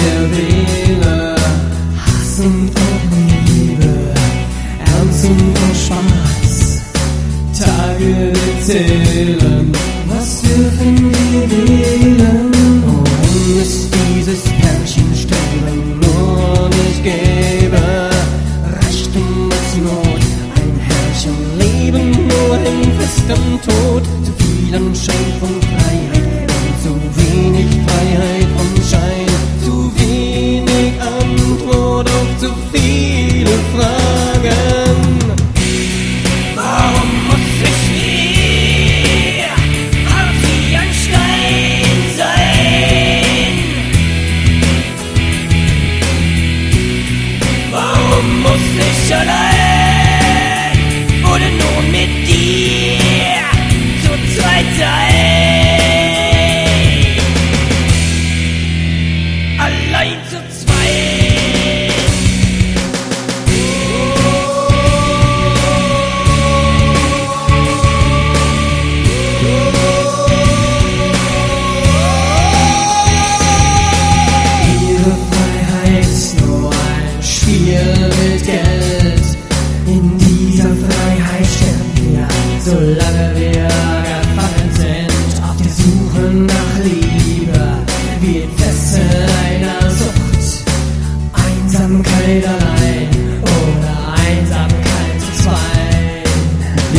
der Wähler. Hassend und Liebe, ernstend und Spaß. Tage zählen, was dürfen wir wählen? Warum ist dieses Herrchen stellen nur nicht gäbe? Recht und Not, ein Herrchen leben nur im festen Tod. Zu viel an Schein von Freiheit und zu wenig Freiheit.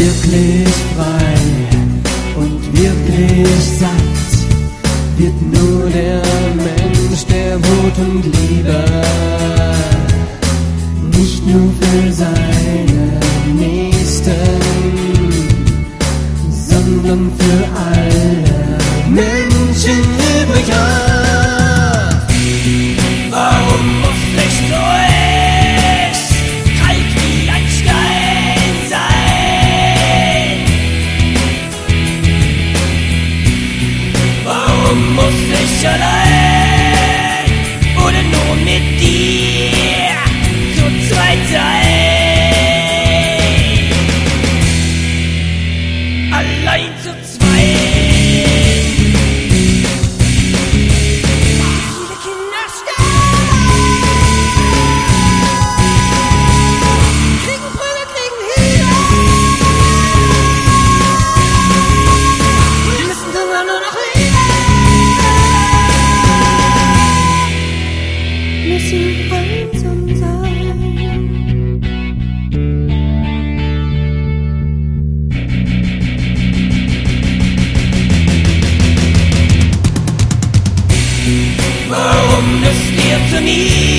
Wirklich frei und wirklich satt wird nur der Mensch, der Wut und Liebe nicht nur für seine Nächsten, sondern für alle Menschen übrig hat. musste ich allein. need.